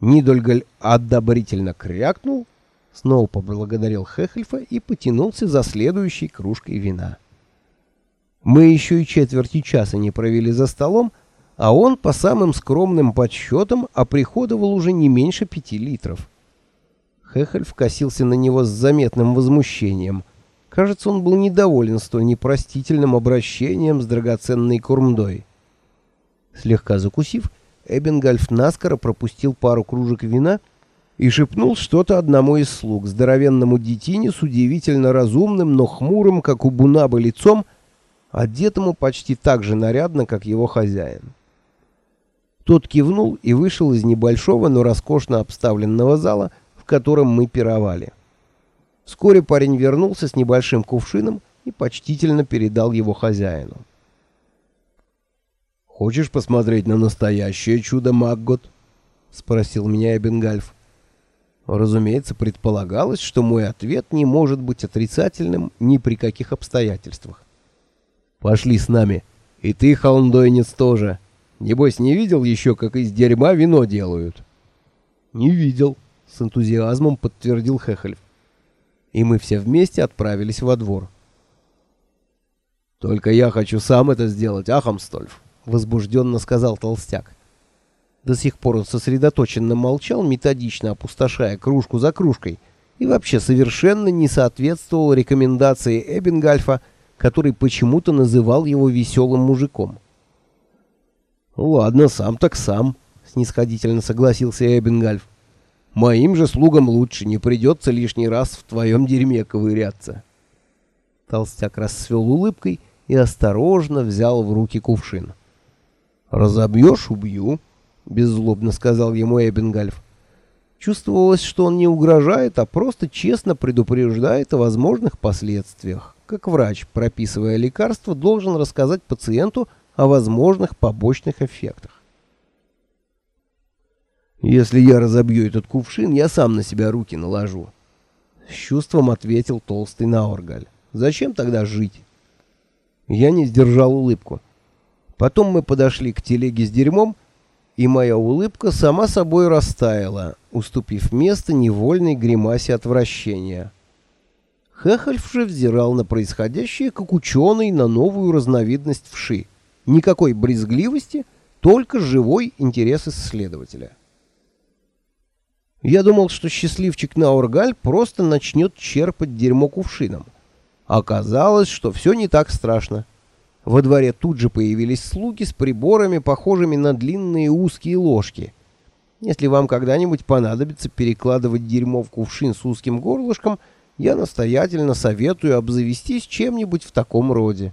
Нидольгаль одобрительно крякнул, снова поблагодарил Хехельфа и потянулся за следующей кружкой вина. Мы еще и четверти часа не провели за столом, а он по самым скромным подсчетам оприходовал уже не меньше пяти литров. Хехельф косился на него с заметным возмущением. Кажется, он был недоволен столь непростительным обращением с драгоценной курмдой. Слегка закусив, Эббингальф наскоро пропустил пару кружек вина и шепнул что-то одному из слуг, здоровенному детине с удивительно разумным, но хмурым, как у Бунабы, лицом, одетому почти так же нарядно, как его хозяин. Тот кивнул и вышел из небольшого, но роскошно обставленного зала, в котором мы пировали. Вскоре парень вернулся с небольшим кувшином и почтительно передал его хозяину. «Хочешь посмотреть на настоящее чудо Маггот?» — спросил меня Эбенгальф. Разумеется, предполагалось, что мой ответ не может быть отрицательным ни при каких обстоятельствах. «Пошли с нами. И ты, холндойнец, тоже. Небось, не видел еще, как из дерьма вино делают?» «Не видел», — с энтузиазмом подтвердил Хехельф. И мы все вместе отправились во двор. «Только я хочу сам это сделать, Ахамстольф», — возбужденно сказал толстяк. До сих пор он сосредоточенно молчал, методично опустошая кружку за кружкой, и вообще совершенно не соответствовал рекомендации Эббингальфа, который почему-то называл его веселым мужиком. «Ладно, сам так сам», — снисходительно согласился Эббингальф. «Моим же слугам лучше, не придется лишний раз в твоем дерьме ковыряться». Толстяк расцвел улыбкой и осторожно взял в руки кувшин. «Разобьешь — убью», — беззлобно сказал ему Эббингальф. Чувствовалось, что он не угрожает, а просто честно предупреждает о возможных последствиях. Как врач, прописывая лекарство, должен рассказать пациенту о возможных побочных эффектах. «Если я разобью этот кувшин, я сам на себя руки наложу», — с чувством ответил толстый Наоргаль. «Зачем тогда жить?» Я не сдержал улыбку. Потом мы подошли к телеге с дерьмом, и моя улыбка сама собой растаяла, уступив место невольной гримасе отвращения. Хехельф же взирал на происходящее, как ученый на новую разновидность вши. Никакой брезгливости, только живой интерес исследователя. Я думал, что счастливчик Наургаль просто начнет черпать дерьмо кувшином. Оказалось, что все не так страшно. Во дворе тут же появились слуги с приборами, похожими на длинные узкие ложки. Если вам когда-нибудь понадобится перекладывать дерьмо в кувшин с узким горлышком, я настоятельно советую обзавестись чем-нибудь в таком роде.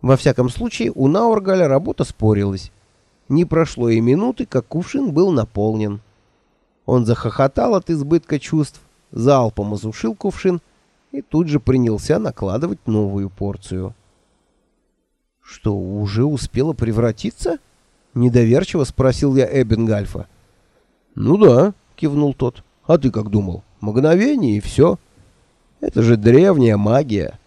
Во всяком случае, у Наургаля работа спорилась. Не прошло и минуты, как кувшин был наполнен. Он захохотал от избытка чувств, залпом осушил кувшин и тут же принялся накладывать новую порцию. «Что, уже успела превратиться?» — недоверчиво спросил я Эббингальфа. «Ну да», — кивнул тот. «А ты как думал? Мгновение и все. Это же древняя магия».